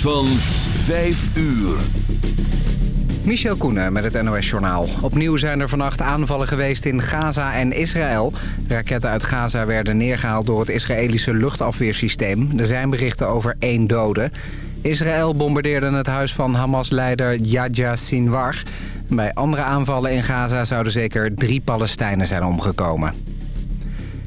Van 5 uur. Michel Koenen met het NOS-journaal. Opnieuw zijn er vannacht aanvallen geweest in Gaza en Israël. Raketten uit Gaza werden neergehaald door het Israëlische luchtafweersysteem. Er zijn berichten over één dode. Israël bombardeerde het huis van Hamas-leider Yahya Sinwar. Bij andere aanvallen in Gaza zouden zeker drie Palestijnen zijn omgekomen.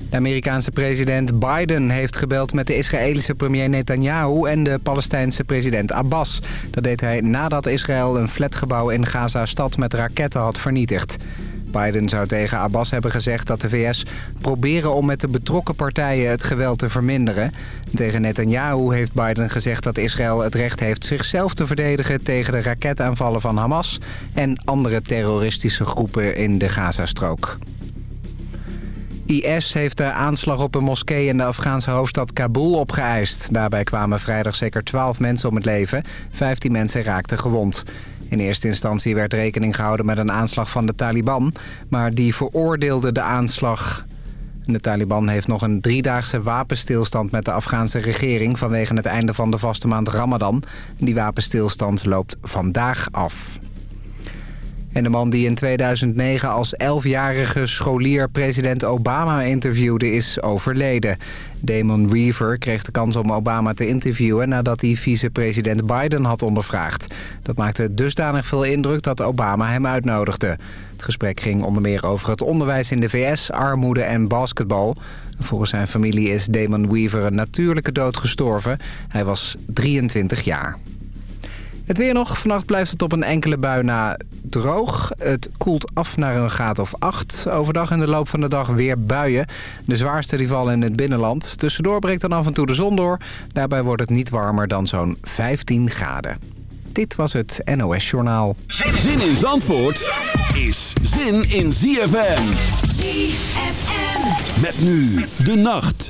De Amerikaanse president Biden heeft gebeld met de Israëlische premier Netanyahu en de Palestijnse president Abbas. Dat deed hij nadat Israël een flatgebouw in Gaza-stad met raketten had vernietigd. Biden zou tegen Abbas hebben gezegd dat de VS proberen om met de betrokken partijen het geweld te verminderen. Tegen Netanyahu heeft Biden gezegd dat Israël het recht heeft zichzelf te verdedigen tegen de raketaanvallen van Hamas en andere terroristische groepen in de Gazastrook. IS heeft de aanslag op een moskee in de Afghaanse hoofdstad Kabul opgeëist. Daarbij kwamen vrijdag zeker 12 mensen om het leven. 15 mensen raakten gewond. In eerste instantie werd rekening gehouden met een aanslag van de Taliban. Maar die veroordeelde de aanslag. De Taliban heeft nog een driedaagse wapenstilstand met de Afghaanse regering... vanwege het einde van de vaste maand Ramadan. Die wapenstilstand loopt vandaag af. En de man die in 2009 als 11-jarige scholier president Obama interviewde is overleden. Damon Weaver kreeg de kans om Obama te interviewen nadat hij vicepresident Biden had ondervraagd. Dat maakte dusdanig veel indruk dat Obama hem uitnodigde. Het gesprek ging onder meer over het onderwijs in de VS, armoede en basketbal. Volgens zijn familie is Damon Weaver een natuurlijke dood gestorven. Hij was 23 jaar. Het weer nog. Vannacht blijft het op een enkele bui na droog. Het koelt af naar een graad of 8. Overdag in de loop van de dag weer buien. De zwaarste die vallen in het binnenland. Tussendoor breekt dan af en toe de zon door. Daarbij wordt het niet warmer dan zo'n 15 graden. Dit was het NOS Journaal. Zin in Zandvoort is zin in ZFM. ZFM. Met nu de nacht.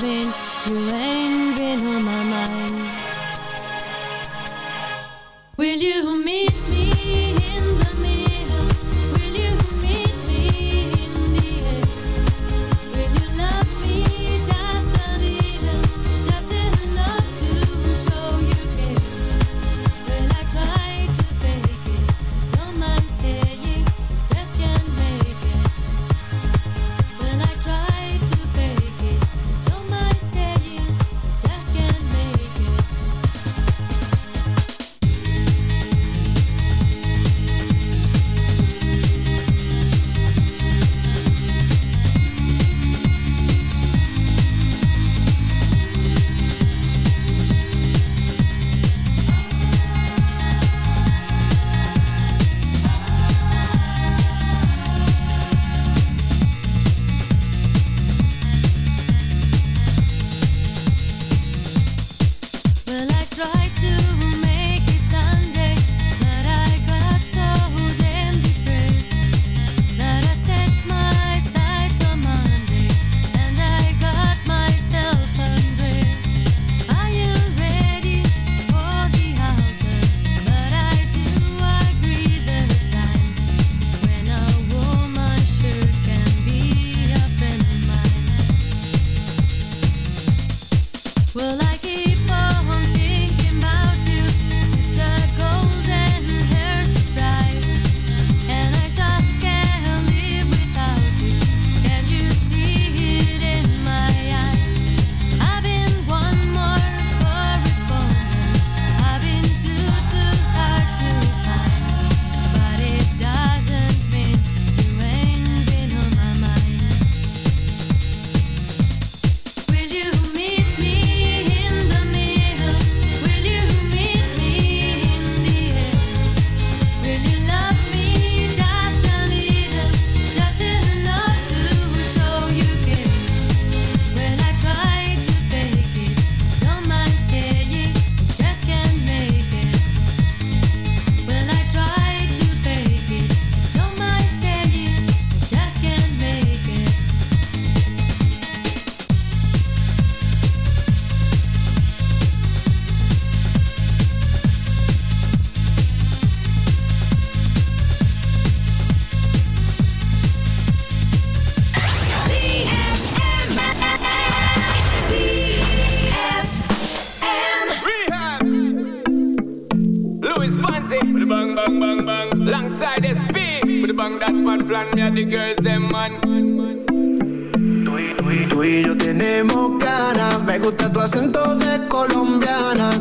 been you and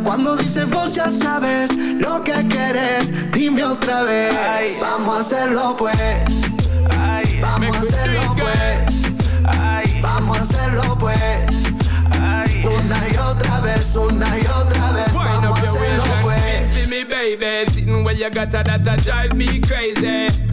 Cuando dices vos ya sabes lo que quieres, dime otra vez. vamos a hacerlo pues, vamos a hacerlo pues, vamos a hacerlo pues. Una y otra vez, una y otra vez, vamos a hacerlo pues. me baby, sitting where you got that, that drive me crazy.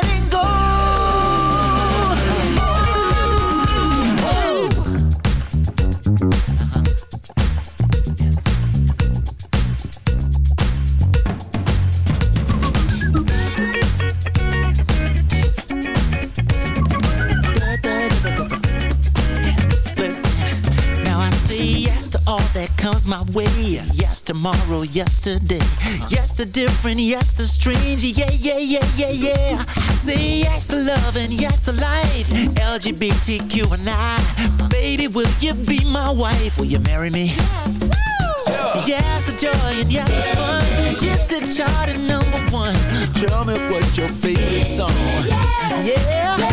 that comes my way. Yes, tomorrow, yesterday. Yes to different, yes to strange. Yeah, yeah, yeah, yeah, yeah. I say yes to love and yes to life. LGBTQ and I. Baby, will you be my wife? Will you marry me? Yes Yes, to joy and yes to fun. Yes to chart and number one. Tell me what's your favorite song. Yeah.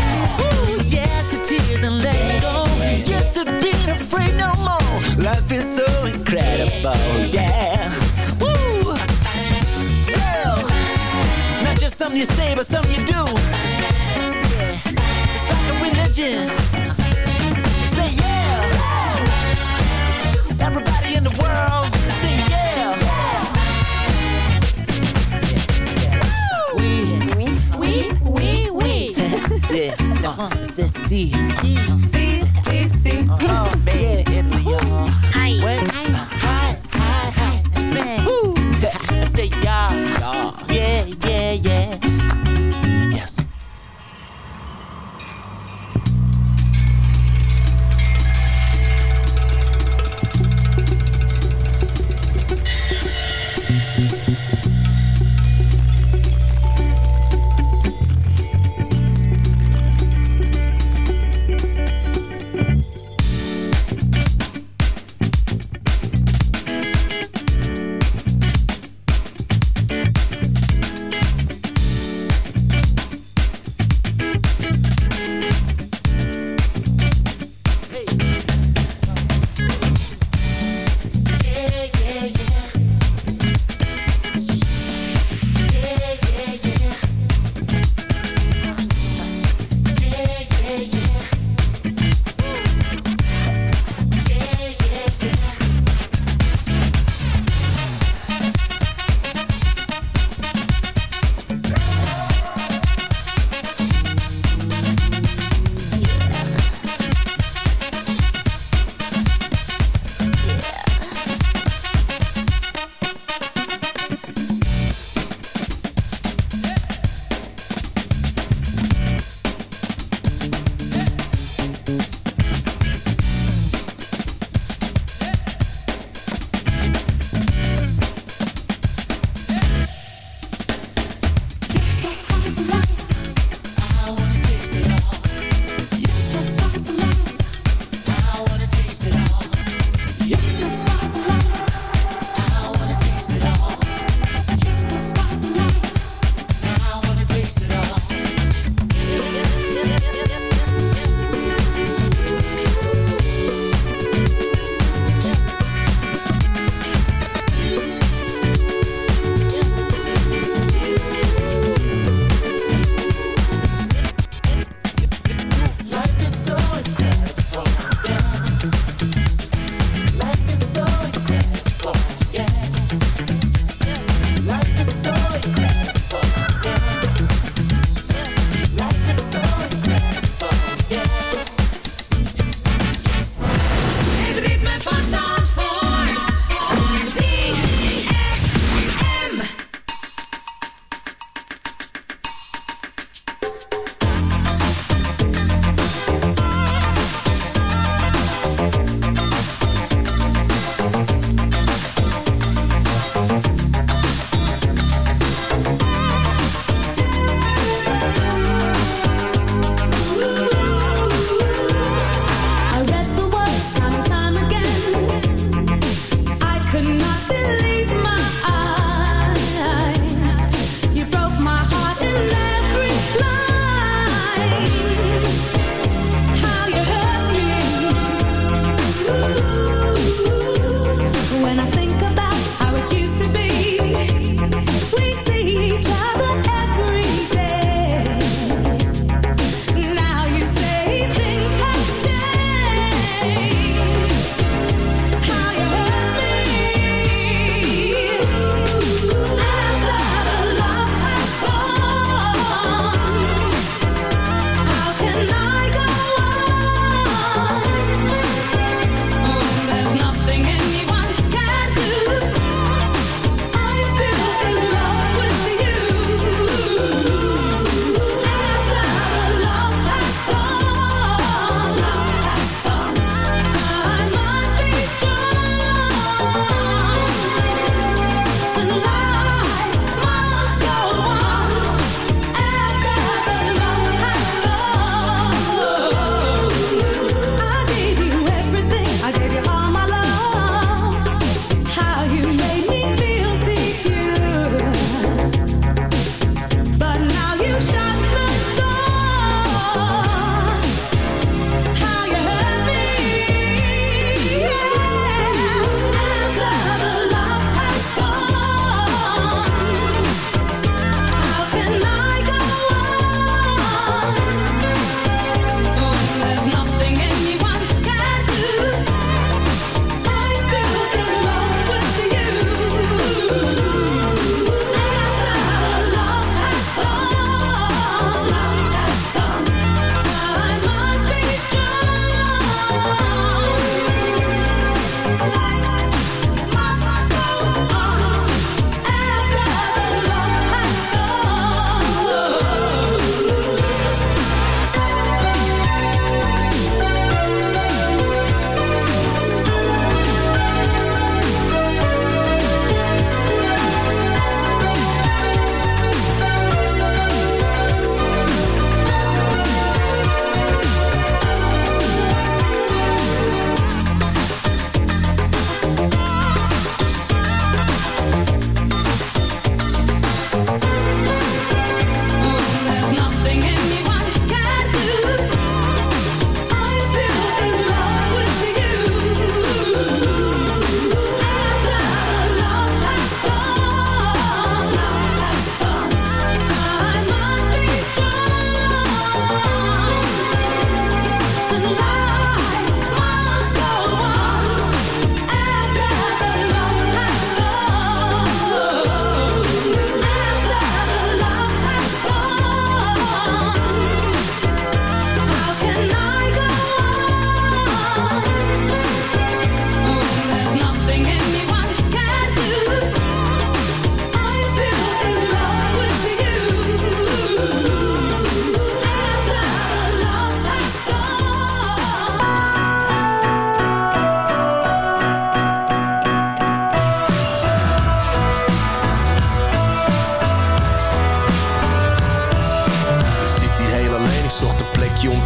To being afraid no more. Life is so incredible. Yeah. Woo. Yeah. Not just something you say, but something you do. It's like a religion. Say yeah. Everybody in the world, say yeah. We, Oui, oui, oui. yeah, uh, c'est si. Si, si, Oh,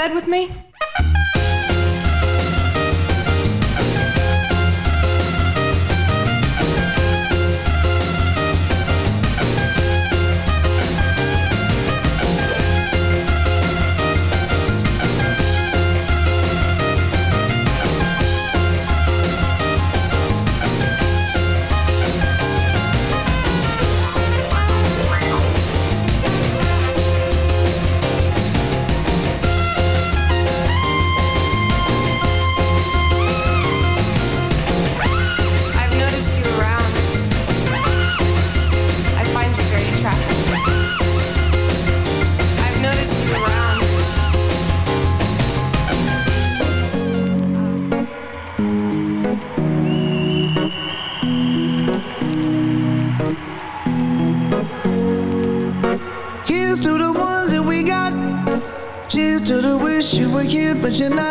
bed with me?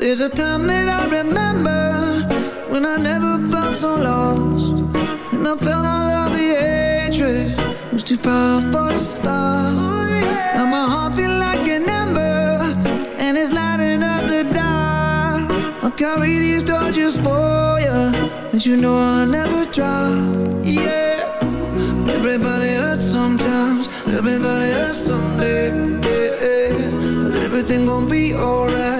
There's a time that I remember when I never felt so lost, and I felt all of the hatred was too powerful to stop. Now my heart feel like an ember, and it's lighting up the dark. I'll carry these torches for you, and you know I'll never drop. Yeah. Everybody hurts sometimes, everybody hurts someday. Yeah, yeah. But everything gon' be alright.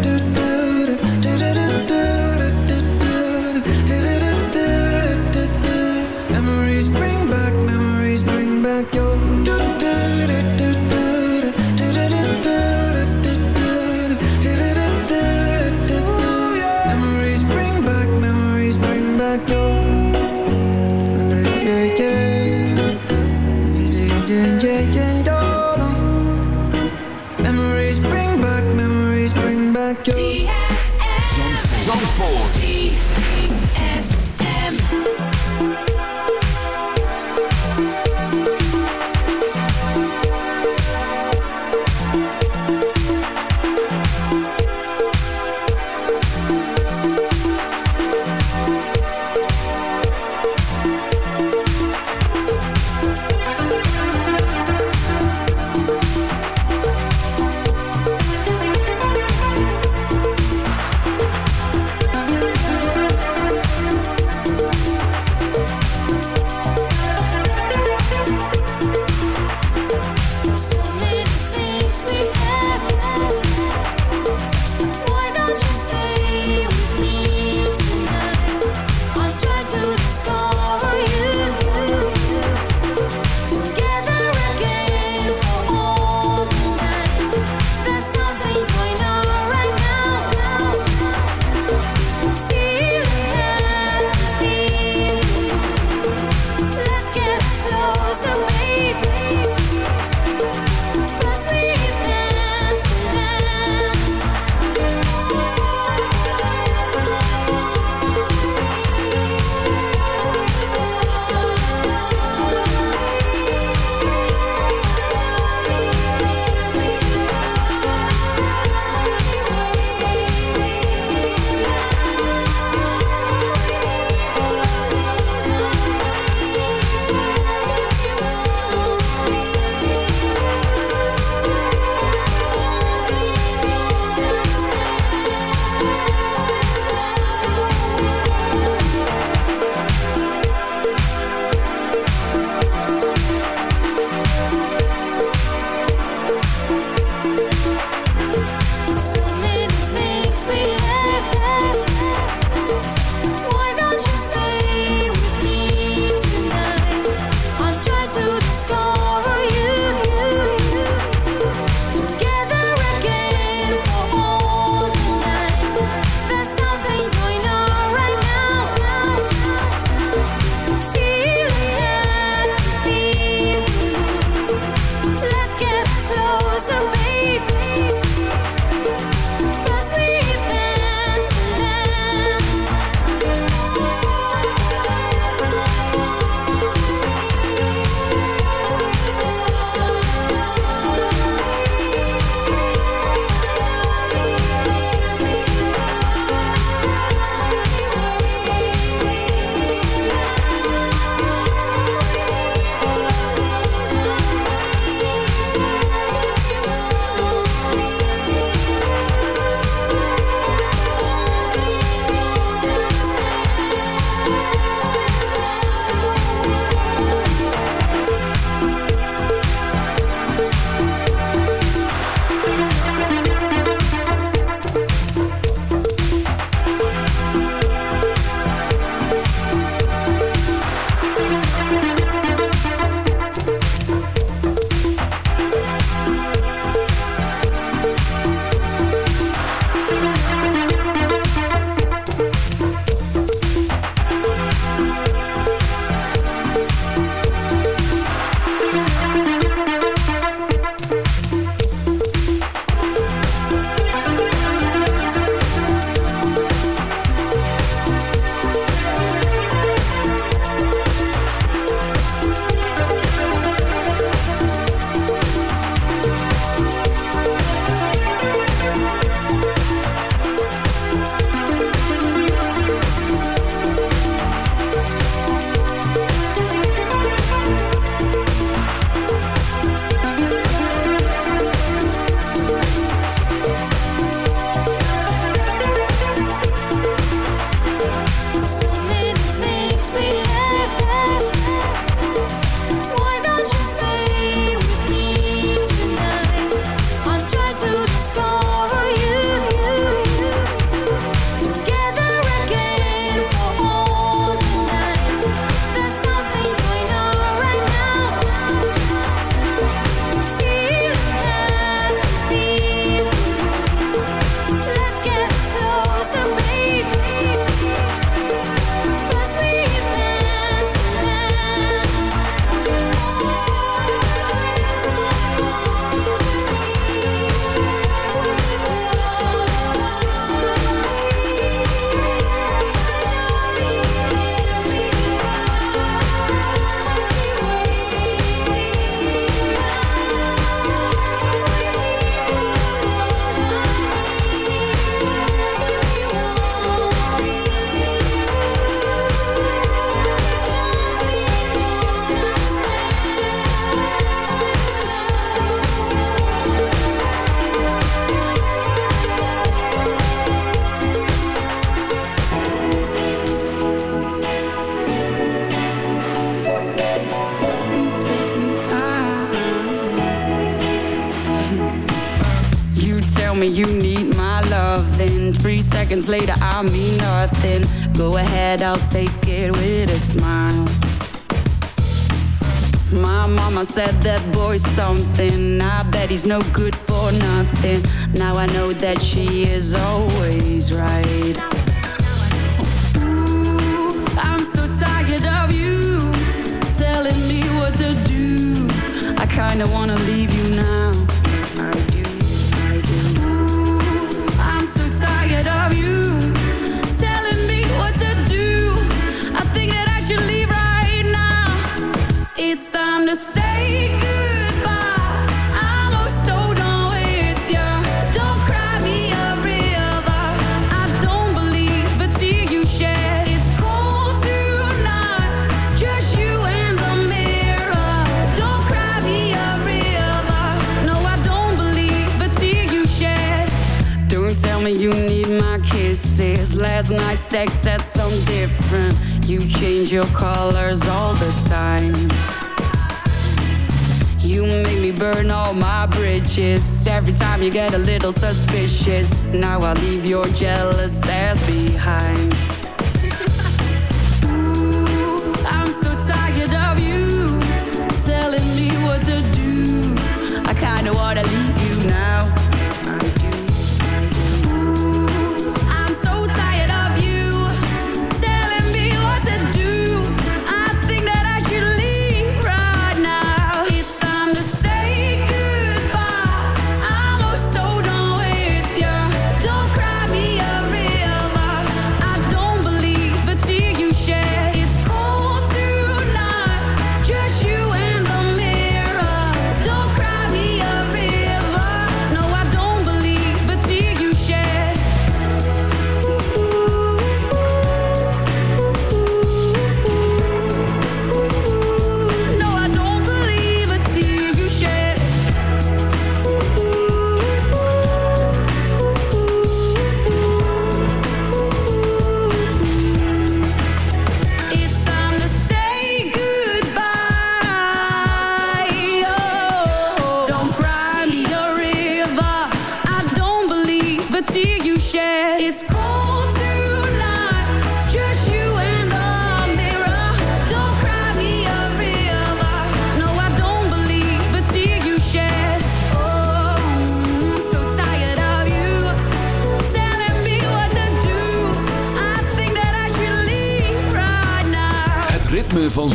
time you get a little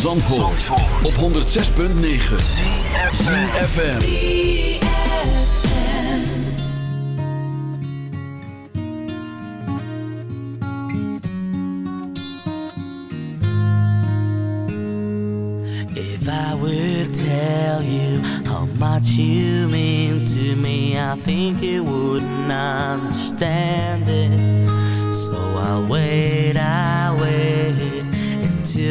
Zandvoort, op 106.9 ZFM If I would tell you how much you mean to me I think you wouldn't understand it.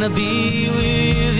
wanna be with you